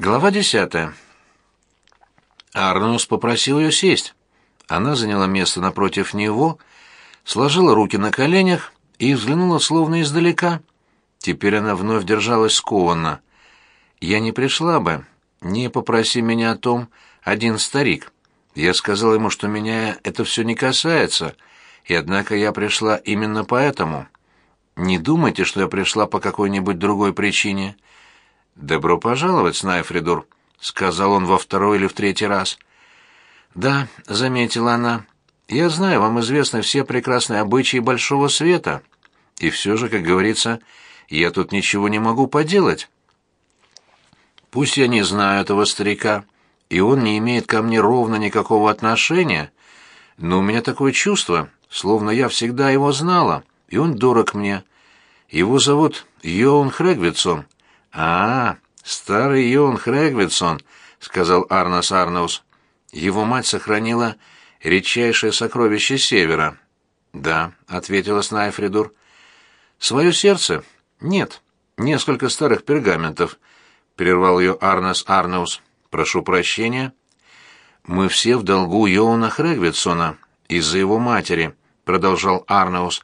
Глава десятая. Арнус попросил ее сесть. Она заняла место напротив него, сложила руки на коленях и взглянула словно издалека. Теперь она вновь держалась скованно. «Я не пришла бы, не попроси меня о том один старик. Я сказала ему, что меня это все не касается, и однако я пришла именно поэтому. Не думайте, что я пришла по какой-нибудь другой причине». «Добро пожаловать, Снайфридур», — сказал он во второй или в третий раз. «Да», — заметила она, — «я знаю, вам известны все прекрасные обычаи Большого Света, и все же, как говорится, я тут ничего не могу поделать. Пусть я не знаю этого старика, и он не имеет ко мне ровно никакого отношения, но у меня такое чувство, словно я всегда его знала, и он дорог мне. Его зовут Йоун Хрегвитсон». «А, старый Йон Хрегвитсон», — сказал Арнас Арнаус. «Его мать сохранила редчайшее сокровище Севера». «Да», — ответила Снайфридур. «Свое сердце? Нет. Несколько старых пергаментов», — прервал ее Арнас Арнаус. «Прошу прощения». «Мы все в долгу Йоуна Хрегвитсона из-за его матери», — продолжал Арнаус.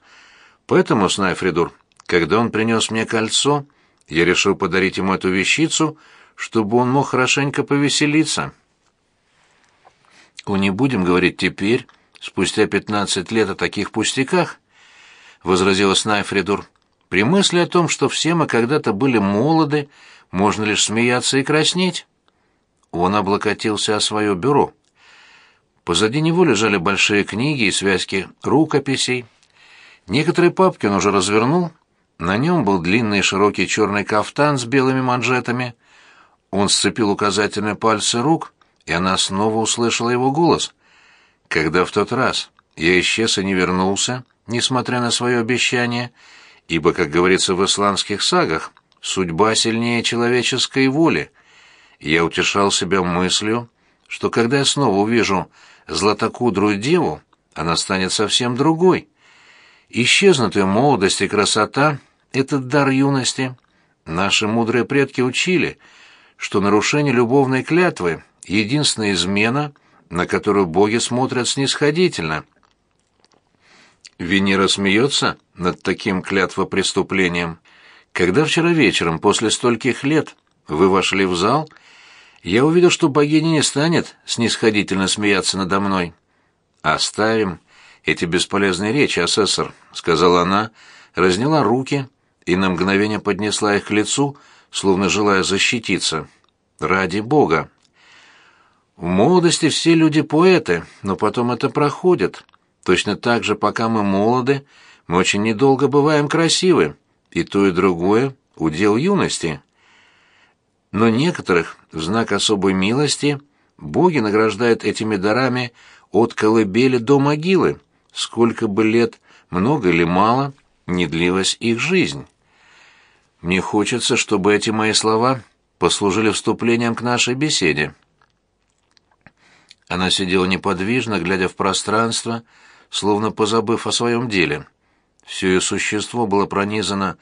«Поэтому, Снайфридур, когда он принес мне кольцо...» я решил подарить ему эту вещицу, чтобы он мог хорошенько повеселиться. «О, не будем говорить теперь, спустя пятнадцать лет о таких пустяках», — возразила Снайфридур. «При мысли о том, что все мы когда-то были молоды, можно лишь смеяться и краснеть». Он облокотился о свое бюро. Позади него лежали большие книги и связки рукописей. Некоторые папки он уже развернул, на нем был длинный широкий черный кафтан с белыми манжетами. Он сцепил указательные пальцы рук, и она снова услышала его голос. Когда в тот раз я исчез и не вернулся, несмотря на свое обещание, ибо, как говорится в исландских сагах, судьба сильнее человеческой воли, я утешал себя мыслью, что когда я снова увижу златокудрую деву, она станет совсем другой. Исчезнут и молодость, и красота, этот дар юности. Наши мудрые предки учили, что нарушение любовной клятвы — единственная измена, на которую боги смотрят снисходительно. Венера смеется над таким клятвопреступлением. Когда вчера вечером, после стольких лет, вы вошли в зал, я увидел, что богиня не станет снисходительно смеяться надо мной. «Оставим эти бесполезные речи, асессор», — сказала она, разняла руки и на мгновение поднесла их к лицу, словно желая защититься. «Ради Бога!» В молодости все люди поэты, но потом это проходит. Точно так же, пока мы молоды, мы очень недолго бываем красивы, и то и другое — удел юности. Но некоторых, в знак особой милости, боги награждают этими дарами от колыбели до могилы, сколько бы лет, много или мало, не длилась их жизнь. Мне хочется, чтобы эти мои слова послужили вступлением к нашей беседе. Она сидела неподвижно, глядя в пространство, словно позабыв о своем деле. Все ее существо было пронизано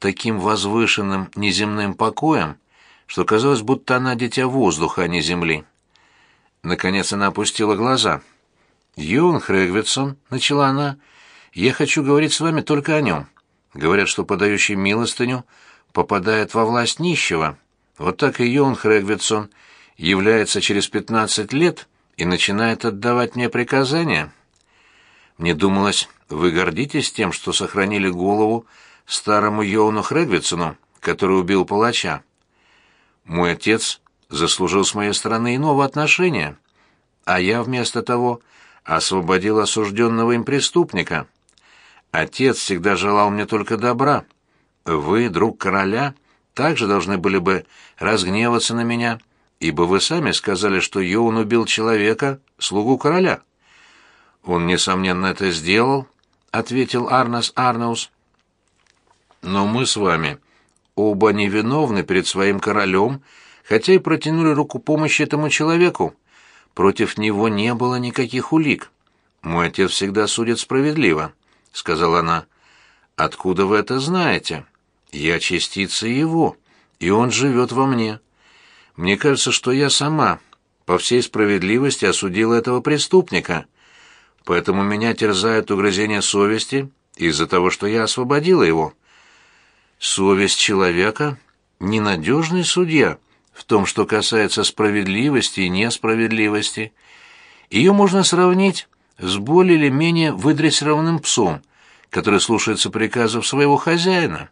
таким возвышенным неземным покоем, что казалось, будто она дитя воздуха, а не земли. Наконец она опустила глаза. «Йон Хрегвитсон», — начала она, — «я хочу говорить с вами только о нем. Говорят, что подающий милостыню попадает во власть нищего. Вот так и Йон Хрегвитсон является через пятнадцать лет и начинает отдавать мне приказания. Мне думалось, вы гордитесь тем, что сохранили голову старому Йону Хрегвитсону, который убил палача. Мой отец заслужил с моей стороны иного отношения, а я вместо того освободил осужденного им преступника. Отец всегда желал мне только добра. Вы, друг короля, также должны были бы разгневаться на меня, ибо вы сами сказали, что Йоун убил человека, слугу короля. Он, несомненно, это сделал, — ответил Арнас Арнаус. Но мы с вами оба невиновны перед своим королем, хотя и протянули руку помощи этому человеку. Против него не было никаких улик. Мой отец всегда судит справедливо сказала она. Откуда вы это знаете? Я частица его, и он живет во мне. Мне кажется, что я сама по всей справедливости осудила этого преступника. Поэтому меня терзает угрызение совести из-за того, что я освободила его. Совесть человека — ненадежный судья в том, что касается справедливости и несправедливости. Ее можно сравнить с более или менее выдрессированным псом, который слушается приказов своего хозяина.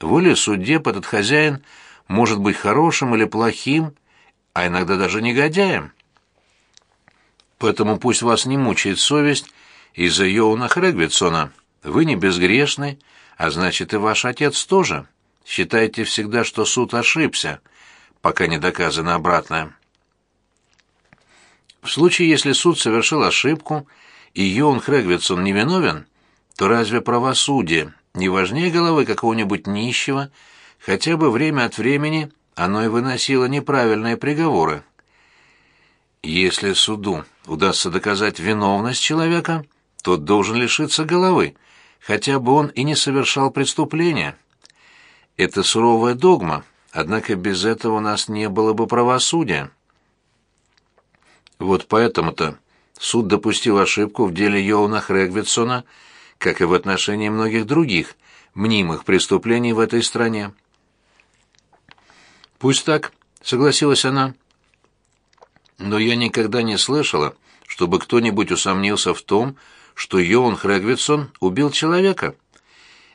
Воле судеб этот хозяин может быть хорошим или плохим, а иногда даже негодяем. Поэтому пусть вас не мучает совесть из-за Йоуна Хрегвитсона. Вы не безгрешны, а значит и ваш отец тоже. Считайте всегда, что суд ошибся, пока не доказано обратное. В случае, если суд совершил ошибку, и Йоун Хрегвитсон невиновен, то разве правосудие не важнее головы какого-нибудь нищего, хотя бы время от времени оно и выносило неправильные приговоры? Если суду удастся доказать виновность человека, тот должен лишиться головы, хотя бы он и не совершал преступления. Это суровая догма, однако без этого у нас не было бы правосудия. Вот поэтому-то суд допустил ошибку в деле Йоуна Хрегвитсона, как и в отношении многих других мнимых преступлений в этой стране. «Пусть так», — согласилась она. «Но я никогда не слышала, чтобы кто-нибудь усомнился в том, что Йоун Хрегвитсон убил человека.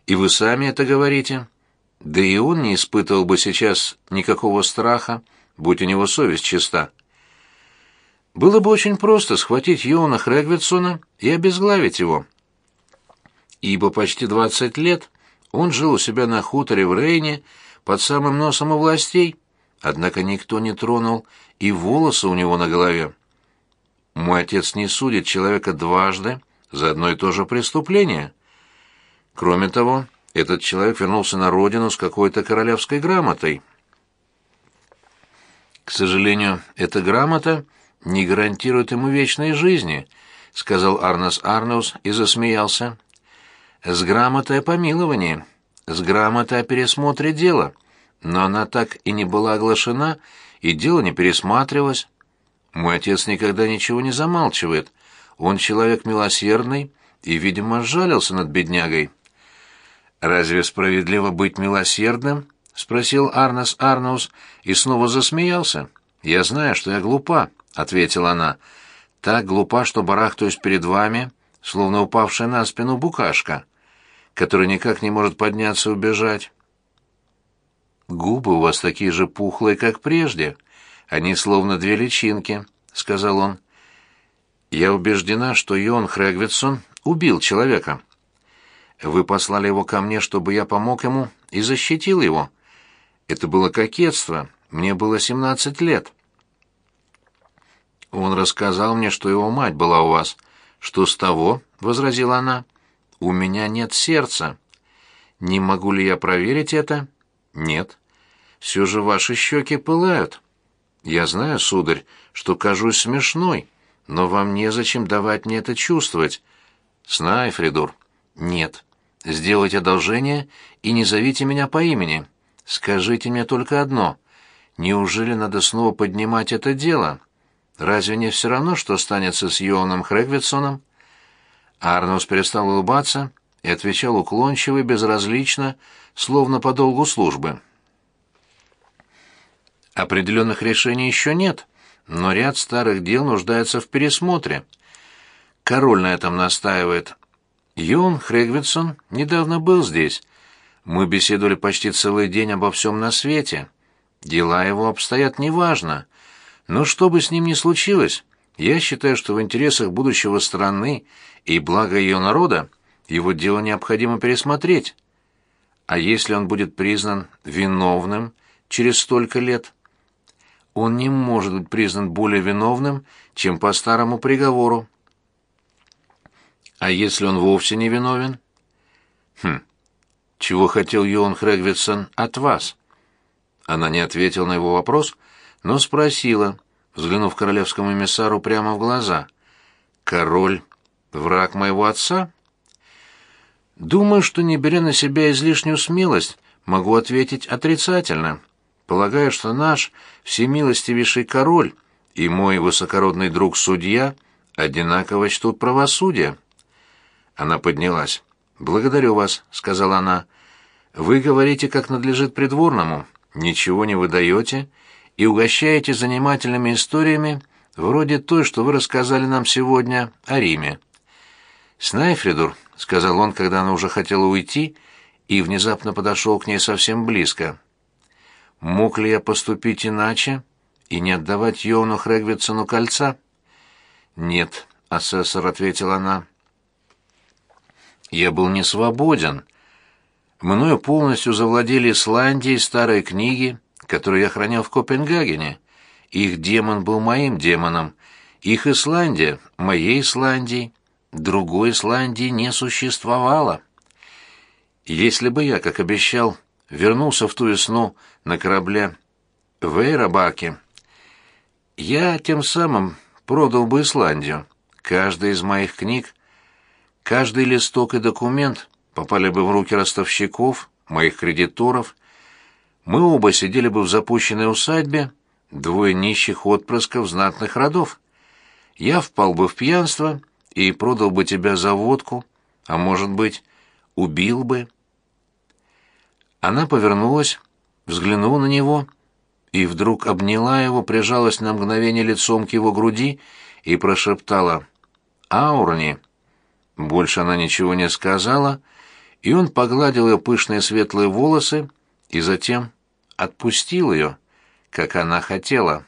И вы сами это говорите. Да и он не испытывал бы сейчас никакого страха, будь у него совесть чиста. Было бы очень просто схватить Йоуна Хрегвитсона и обезглавить его. Ибо почти двадцать лет он жил у себя на хуторе в Рейне под самым носом у властей, однако никто не тронул и волосы у него на голове. Мой отец не судит человека дважды за одно и то же преступление. Кроме того, этот человек вернулся на родину с какой-то королевской грамотой. К сожалению, эта грамота не гарантирует ему вечной жизни, сказал Арнес Арнус и засмеялся. С грамотой о помиловании, с грамотой о пересмотре дела, но она так и не была оглашена, и дело не пересматривалось. Мой отец никогда ничего не замалчивает. Он человек милосердный и, видимо, жалился над беднягой. «Разве справедливо быть милосердным?» — спросил Арнес Арнаус и снова засмеялся. «Я знаю, что я глупа», — ответила она. «Так глупа, что барахтаюсь перед вами, словно упавшая на спину букашка, который никак не может подняться и убежать». «Губы у вас такие же пухлые, как прежде. Они словно две личинки», — сказал он. «Я убеждена, что Йон Хрегвитсон убил человека. Вы послали его ко мне, чтобы я помог ему и защитил его. Это было кокетство. Мне было семнадцать лет». Он рассказал мне, что его мать была у вас. Что с того? возразила она. У меня нет сердца. Не могу ли я проверить это? Нет. Все же ваши щеки пылают. Я знаю, сударь, что кажусь смешной, но вам незачем давать мне это чувствовать. Знай, Фридур. Нет. Сделайте одолжение и не зовите меня по имени. Скажите мне только одно. Неужели надо снова поднимать это дело? Разве не все равно, что станется с Йоаном Хрегвитсоном? Арнус перестал улыбаться и отвечал уклончиво и безразлично, словно по долгу службы. Определенных решений еще нет, но ряд старых дел нуждается в пересмотре. Король на этом настаивает. Йон Хрегвитсон недавно был здесь. Мы беседовали почти целый день обо всем на свете. Дела его обстоят неважно. Но что бы с ним ни случилось, я считаю, что в интересах будущего страны и блага ее народа его дело необходимо пересмотреть. А если он будет признан виновным через столько лет? Он не может быть признан более виновным, чем по старому приговору. А если он вовсе не виновен? Хм. Чего хотел Йоан Хрегвитсон от вас? Она не ответила на его вопрос, но спросила, взглянув королевскому эмиссару прямо в глаза. «Король — враг моего отца?» «Думаю, что, не беря на себя излишнюю смелость, могу ответить отрицательно. полагаю, что наш всемилостивейший король и мой высокородный друг-судья одинаково чтут правосудие». Она поднялась. «Благодарю вас», — сказала она. «Вы говорите, как надлежит придворному, ничего не выдаете и угощаете занимательными историями вроде той, что вы рассказали нам сегодня о Риме». «Снайфридур», — сказал он, когда она уже хотела уйти, и внезапно подошел к ней совсем близко. «Мог ли я поступить иначе и не отдавать Йону Хрегвитсону кольца?» «Нет», — асессор ответила она. «Я был не свободен. Мною полностью завладели Исландией старые книги, которые я хранил в Копенгагене. Их демон был моим демоном, их Исландия — моей Исландией. Другой Исландии не существовало. Если бы я, как обещал, вернулся в ту весну на корабле в Эйрабаке, я тем самым продал бы Исландию. Каждая из моих книг, каждый листок и документ попали бы в руки ростовщиков, моих кредиторов. Мы оба сидели бы в запущенной усадьбе, двое нищих отпрысков знатных родов. Я впал бы в пьянство — и продал бы тебя за водку, а может быть, убил бы. Она повернулась, взглянула на него и вдруг обняла его, прижалась на мгновение лицом к его груди и прошептала «Аурни». Больше она ничего не сказала, и он погладил ее пышные светлые волосы и затем отпустил ее, как она хотела.